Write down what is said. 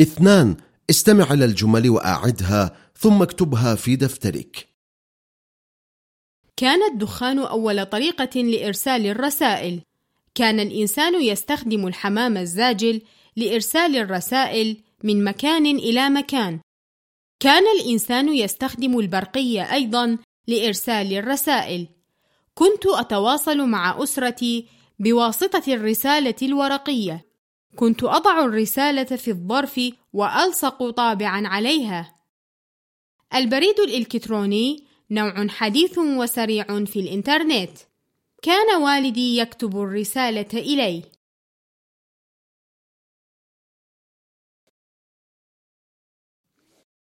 اثنان استمع إلى الجمل وأعدها ثم اكتبها في دفترك كان الدخان أول طريقة لإرسال الرسائل. كان الإنسان يستخدم الحمام الزاجل لإرسال الرسائل من مكان إلى مكان. كان الإنسان يستخدم البرقية أيضا لإرسال الرسائل. كنت أتواصل مع أسرتي بواسطة الرسالة الورقية. كنت أضع الرسالة في الظرف وألصق طابعا عليها. البريد الإلكتروني نوع حديث وسريع في الإنترنت. كان والدي يكتب الرسالة إلي.